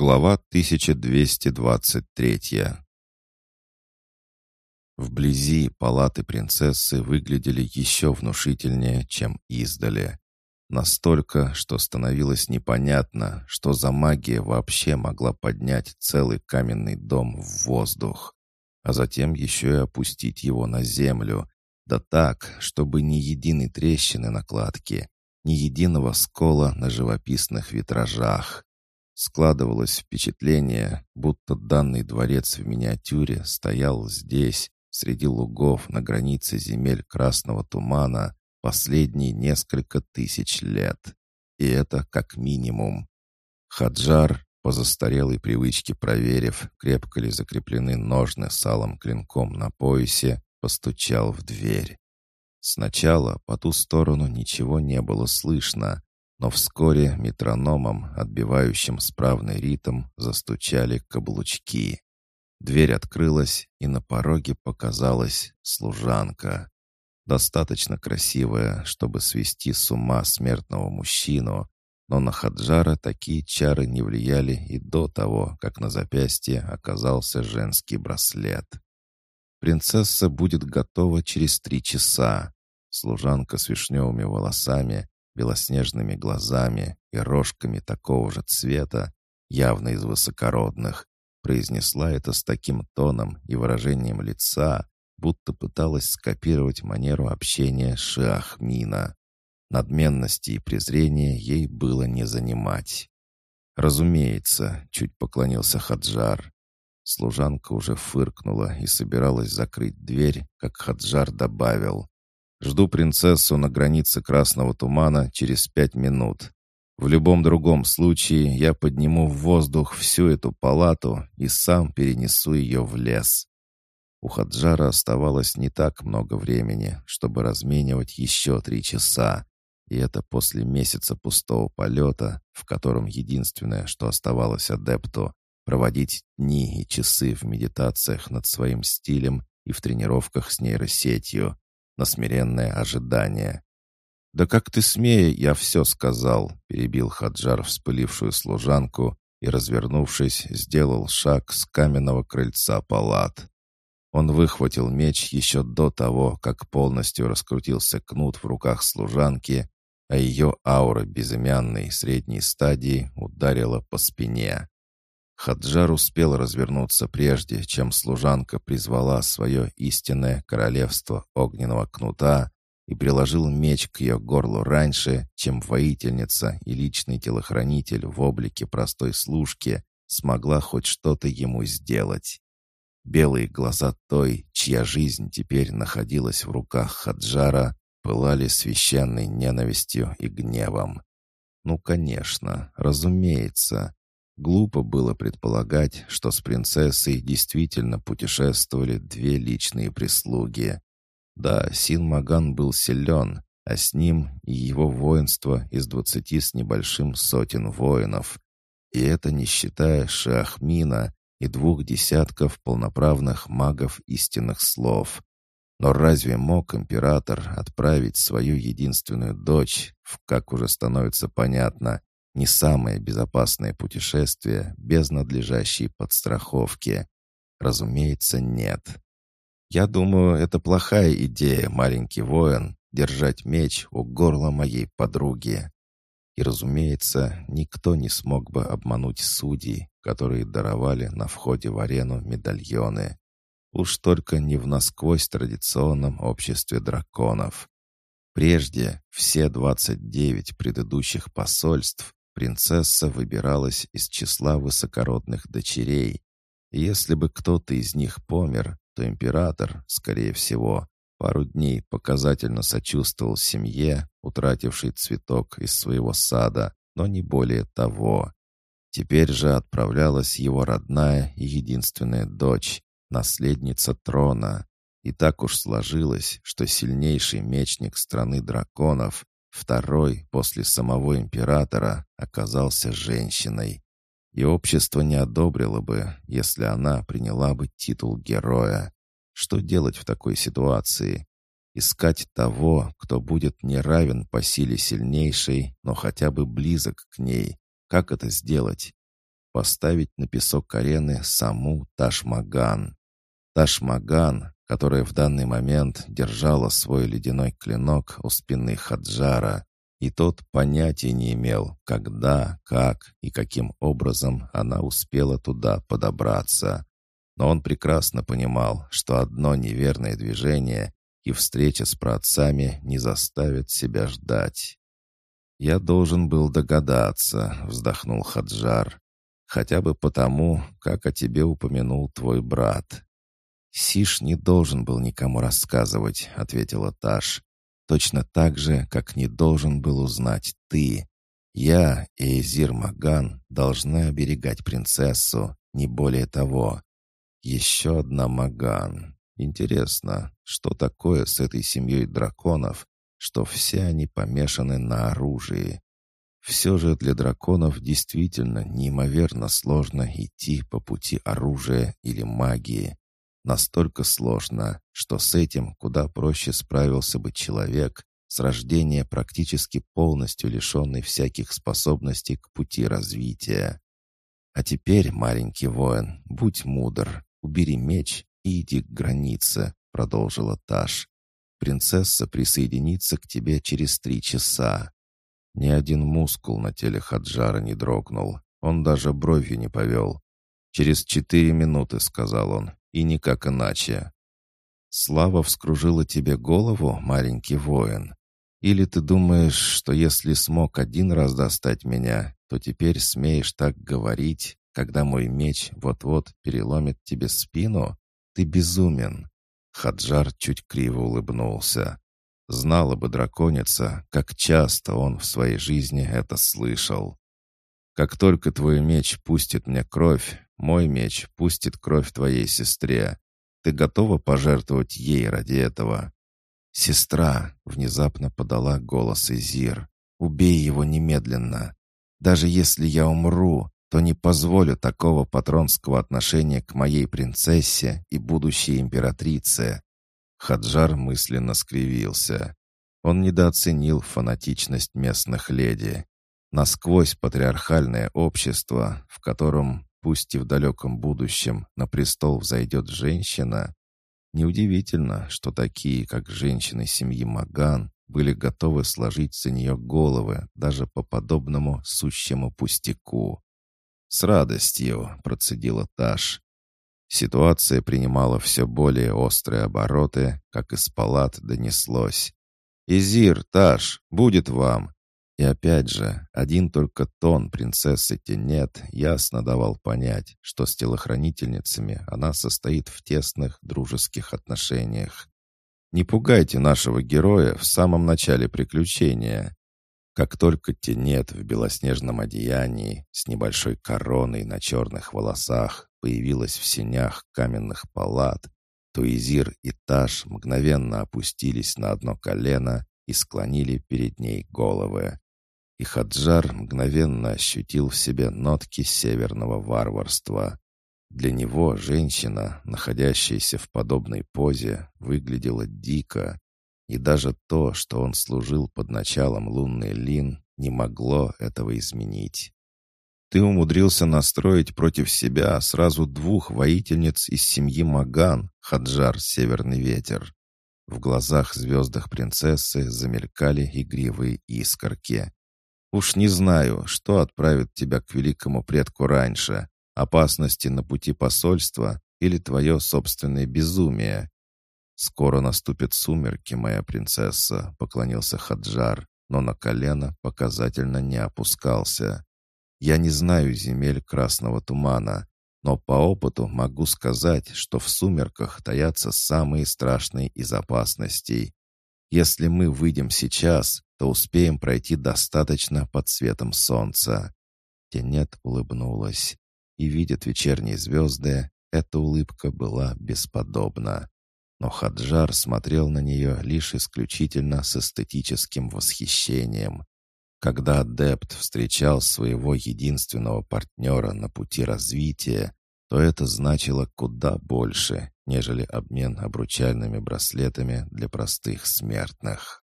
Глава 1223 Вблизи палаты принцессы выглядели еще внушительнее, чем издали. Настолько, что становилось непонятно, что за магия вообще могла поднять целый каменный дом в воздух, а затем еще и опустить его на землю, да так, чтобы ни единой трещины на кладке, ни единого скола на живописных витражах. Складывалось впечатление, будто данный дворец в миниатюре стоял здесь, среди лугов на границе земель Красного Тумана, последние несколько тысяч лет. И это как минимум. Хаджар, по застарелой привычке проверив, крепко ли закреплены ножны с клинком на поясе, постучал в дверь. Сначала по ту сторону ничего не было слышно, но вскоре метрономом, отбивающим справный ритм, застучали каблучки. Дверь открылась, и на пороге показалась служанка. Достаточно красивая, чтобы свести с ума смертного мужчину, но на Хаджара такие чары не влияли и до того, как на запястье оказался женский браслет. Принцесса будет готова через три часа. Служанка с вишневыми волосами белоснежными глазами и рожками такого же цвета, явно из высокородных, произнесла это с таким тоном и выражением лица, будто пыталась скопировать манеру общения Шиахмина. Надменности и презрения ей было не занимать. «Разумеется», — чуть поклонился Хаджар. Служанка уже фыркнула и собиралась закрыть дверь, как Хаджар добавил. Жду принцессу на границе красного тумана через пять минут. В любом другом случае я подниму в воздух всю эту палату и сам перенесу ее в лес. У Хаджара оставалось не так много времени, чтобы разменивать еще три часа. И это после месяца пустого полета, в котором единственное, что оставалось адепту, проводить дни и часы в медитациях над своим стилем и в тренировках с нейросетью, на смиренное ожидание. «Да как ты смея, я все сказал», — перебил Хаджар вспылившую служанку и, развернувшись, сделал шаг с каменного крыльца палат. Он выхватил меч еще до того, как полностью раскрутился кнут в руках служанки, а ее аура безымянной средней стадии ударила по спине. Хаджар успел развернуться прежде, чем служанка призвала свое истинное королевство огненного кнута и приложил меч к ее горлу раньше, чем воительница и личный телохранитель в облике простой служки смогла хоть что-то ему сделать. Белые глаза той, чья жизнь теперь находилась в руках Хаджара, пылали священной ненавистью и гневом. Ну, конечно, разумеется, Глупо было предполагать, что с принцессой действительно путешествовали две личные прислуги. Да, Син Маган был силен, а с ним и его воинство из двадцати с небольшим сотен воинов. И это не считая Шахмина и двух десятков полноправных магов истинных слов. Но разве мог император отправить свою единственную дочь, в, как уже становится понятно, не самое безопасное путешествие без надлежащей подстраховки. Разумеется, нет. Я думаю, это плохая идея, маленький воин, держать меч у горла моей подруги. И, разумеется, никто не смог бы обмануть судей, которые даровали на входе в арену медальоны. Уж только не в насквозь традиционном обществе драконов. Прежде все 29 предыдущих посольств принцесса выбиралась из числа высокородных дочерей. И если бы кто-то из них помер, то император, скорее всего, пару дней показательно сочувствовал семье, утратившей цветок из своего сада, но не более того. Теперь же отправлялась его родная и единственная дочь, наследница трона. И так уж сложилось, что сильнейший мечник страны драконов, Второй, после самого императора, оказался женщиной. И общество не одобрило бы, если она приняла бы титул героя. Что делать в такой ситуации? Искать того, кто будет не равен по силе сильнейшей, но хотя бы близок к ней. Как это сделать? поставить на песок арены саму Ташмаган. Ташмаган, которая в данный момент держала свой ледяной клинок у спины Хаджара, и тот понятия не имел, когда, как и каким образом она успела туда подобраться. Но он прекрасно понимал, что одно неверное движение и встреча с праотцами не заставит себя ждать. «Я должен был догадаться», — вздохнул Хаджар. «Хотя бы потому, как о тебе упомянул твой брат». «Сиш не должен был никому рассказывать», — ответила Таш. «Точно так же, как не должен был узнать ты. Я и Эзир Маган должны оберегать принцессу, не более того. Еще одна Маган. Интересно, что такое с этой семьей драконов, что все они помешаны на оружии. Все же для драконов действительно неимоверно сложно идти по пути оружия или магии. Настолько сложно, что с этим куда проще справился бы человек, с рождения практически полностью лишенный всяких способностей к пути развития. А теперь, маленький воин, будь мудр, убери меч и иди к границе, продолжила Таш. Принцесса присоединится к тебе через три часа». Ни один мускул на теле Хаджара не дрогнул. Он даже бровью не повел. «Через четыре минуты», — сказал он, — «и никак иначе». «Слава вскружила тебе голову, маленький воин? Или ты думаешь, что если смог один раз достать меня, то теперь смеешь так говорить, когда мой меч вот-вот переломит тебе спину? Ты безумен. Хаджар чуть криво улыбнулся. Знала бы драконица, как часто он в своей жизни это слышал. «Как только твой меч пустит мне кровь, мой меч пустит кровь твоей сестре. Ты готова пожертвовать ей ради этого?» «Сестра!» — внезапно подала голос Изир. «Убей его немедленно. Даже если я умру, то не позволю такого патронского отношения к моей принцессе и будущей императрице». Хаджар мысленно скривился. Он недооценил фанатичность местных леди. Насквозь патриархальное общество, в котором, пусть и в далеком будущем, на престол взойдет женщина. Неудивительно, что такие, как женщины семьи Маган, были готовы сложить за нее головы даже по подобному сущему пустяку. «С радостью», — процедила Таш. Ситуация принимала все более острые обороты, как из палат донеслось. «Изир, Таш, будет вам!» И опять же, один только тон принцессы Тенет ясно давал понять, что с телохранительницами она состоит в тесных дружеских отношениях. «Не пугайте нашего героя в самом начале приключения. Как только тенет в белоснежном одеянии с небольшой короной на черных волосах появилась в сенях каменных палат, то Изир и Таш мгновенно опустились на одно колено и склонили перед ней головы. И Хаджар мгновенно ощутил в себе нотки северного варварства. Для него женщина, находящаяся в подобной позе, выглядела дико, и даже то, что он служил под началом лунный лин, не могло этого изменить. Ты умудрился настроить против себя сразу двух воительниц из семьи Маган, Хаджар Северный Ветер. В глазах звездах принцессы замелькали игривые искорки. «Уж не знаю, что отправит тебя к великому предку раньше, опасности на пути посольства или твое собственное безумие. «Скоро наступят сумерки, моя принцесса», — поклонился Хаджар, но на колено показательно не опускался. «Я не знаю земель красного тумана, но по опыту могу сказать, что в сумерках таятся самые страшные из опасностей. Если мы выйдем сейчас, то успеем пройти достаточно под светом солнца». Тенет улыбнулась, и, видят вечерние звезды, эта улыбка была бесподобна но Хаджар смотрел на нее лишь исключительно с эстетическим восхищением. Когда адепт встречал своего единственного партнера на пути развития, то это значило куда больше, нежели обмен обручальными браслетами для простых смертных.